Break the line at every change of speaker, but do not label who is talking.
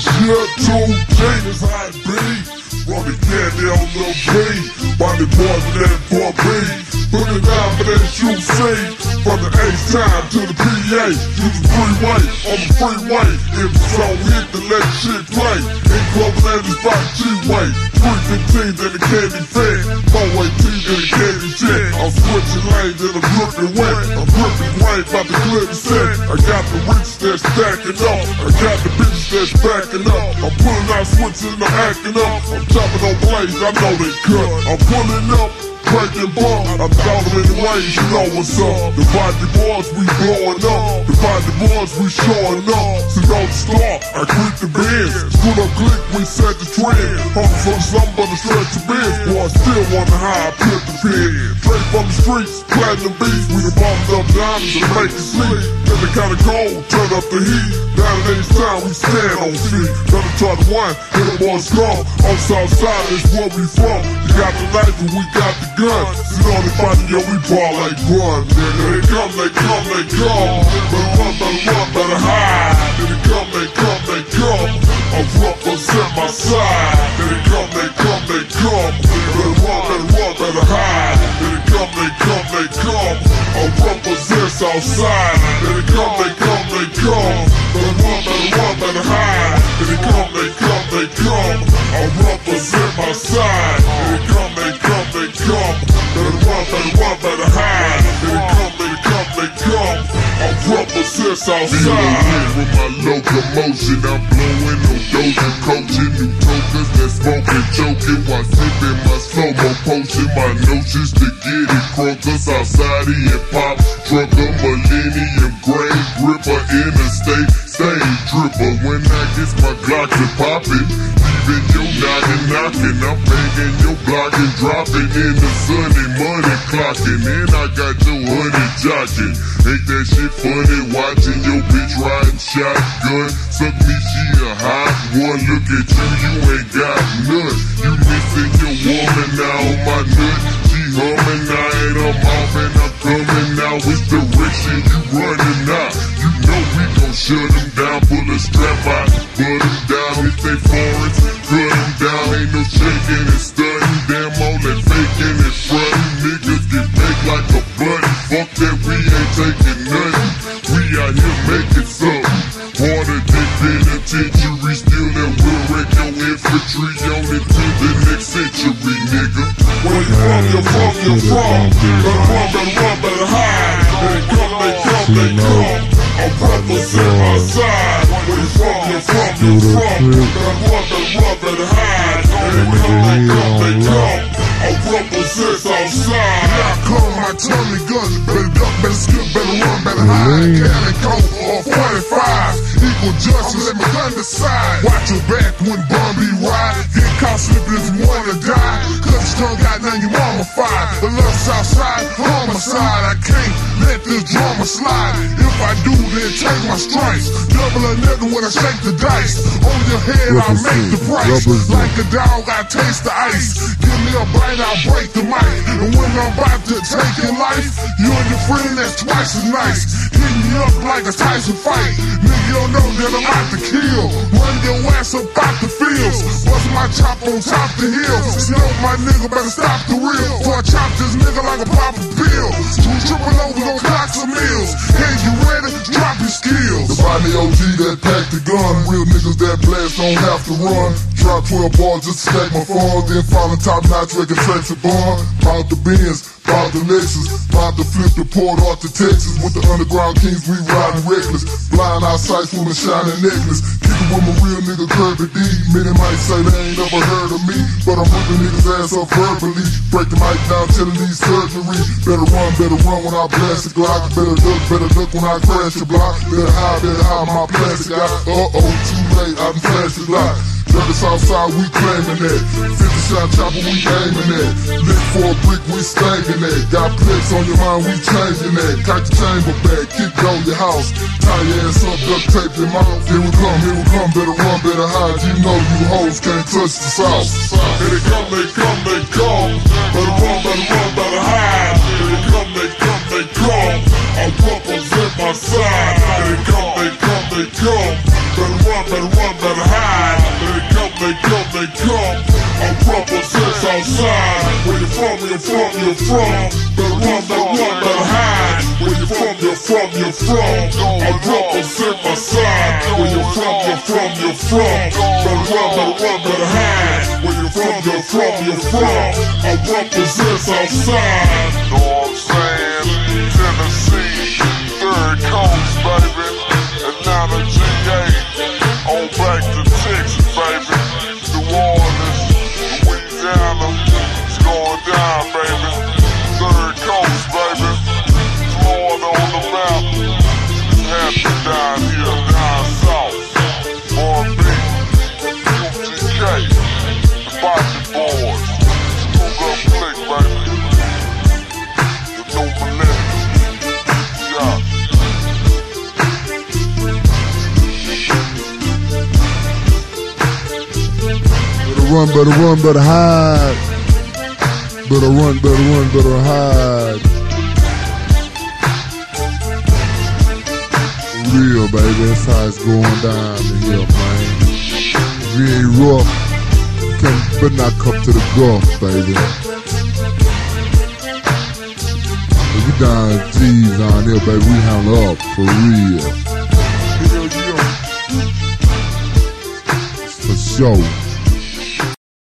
this year. Jane is how it be. The candy on the beat. Body boys with that for B. Put it down for that see. From the H-time to the PA. Use the freeway on the freeway. If the song hit, then let shit play. In Cloverland, it's by G-Way. 315 then the candy fed. 418 then the candy jet. I'm switching lanes and I'm dripping wet. I'm about to clear the set. I got the rich that's stacking up. I got the bitches that's backing up. I'm pulling out switches and I'm acting up. I'm chopping on blades, I know they cut. I'm pulling up. Breaking ball, I'm the ways, you know what's up. The body boys, we blowing up. The body boys, we showing up. So don't stop, I creep the bins. Screwed Up Click, we set the trend. Home for something but a stretch of bins. Boy, I still wanna high, put the pin. Straight from the streets, platinum beats. We done bombed up diamonds and make it sleep. Then the kind of cold, turn up the heat. Any time, we stand on feet. Better try to wine, hit the boys strong. On south side, is where we from. You got the knife and we got the gun. Sit on the body, yo, we ball like run, nigga. They come, they come, they come. Better run, better run, better hide. They come, they come, they come. I'm represent my side. They come, they come, they come. Better run, better run, better hide. They come, they come, they come. I'm represent Southside. Represent my side. They come, they come, they come. Better run, better run, better hide. They come, they come, they come. I represent Southside.
with my locomotion, I'm blowing no doja coaching new tokens that smoking, choking while sipping my slow mo potion. My notions to get it cause outside and pop, drunk a millennium grain gripper, interstate stage dripper. When I get my Glock to your knocking, I'm banging your block and dropping in the sunny money clocking, and I got your honey jocking. Ain't that shit funny watching your bitch riding shotgun? Suck me, she a hot one. Look at you, you ain't got none. You missing your woman now my nut. She humming, I ain't I'm off and I'm coming now. Which direction you running out? You know we gon' shut the next century, nigga.
Where you from, you from, you from. Better run, better run, better hide. They come, they come, they come. I represent my side. Where you from, you from, you from. Better run, better run, better hide. They come, they come, they come. I represent Southside.
Here I come, my tommy gun. Better duck, better skip, better run, better hide. Cannon coat or 45. Equal justice, let my gun decide. Watch your back when Bumby ride. Get caught slipping if you wanna die. Cause your tongue got nothing your mama fired. The left south side, homicide. I can't let this drama slide. If I do, then take my stripes. Double a nigga when I shake the dice. On your head, I make the price. Like a dog, I taste the ice. Give me a bite, I'll break the mic. And when I'm about to take your life, you friend that's twice as nice. Hit me up like a Tyson fight. Nigga, you don't know that I'm out to kill. Run your ass up out the fields. Bust my chop on top the hill. Snow my nigga, better stop the reel. For I chop this nigga like a pop popper pill. Two triple overs on clocks of meals. Hey, you ready? Drop your skills.
The body OG that pack the gun. Real niggas that blast don't have to run. Drop 12 bars just to stack my funds. Then fall in top notch record tracks and bond. Pop the Benz, pop the Lexus. Pop the flip the port off to Texas. With the underground kings, we riding reckless. Blind eye sights with a shining necklace. Kicking with my real nigga Kirby D. Many might say they ain't never heard of me. But I'm ripping niggas ass up verbally. Break the mic down till it needs surgery. Better run, better run when I blast the Glock. Better duck, better duck when I crash the block. Better hide, better hide my plastic eye. Uh oh, too late, I done flashed the. Dirty Southside, we claiming that. 50 shot chopper, we aiming that. Lick for a brick, we stinking that. Got plex on your mind, we changing that. Got your chamber back, kick down your house. Tie your ass up, duct tape your mouth. Here we come, here we come, better run, better hide. You know you hoes can't touch the south.
Here they come, they come, they come. Better run, better run, better hide.
You're from. Better run, better run, better hide. Where you from, you're from, you're from. I represent my side. Where you from, you're from, you're from. Better run, better run, better hide. Where you from, you're from, you're from. I represent Southside.
Know what I'm saying? Tennessee, third coast, baby.
Run, better run, better hide. Better run, better run, better hide. Real, baby. That's how it's going down here, man. You ain't rough, you can better not come to the Gulf, baby. If we down G's down here, baby, we handle up for real. For sure.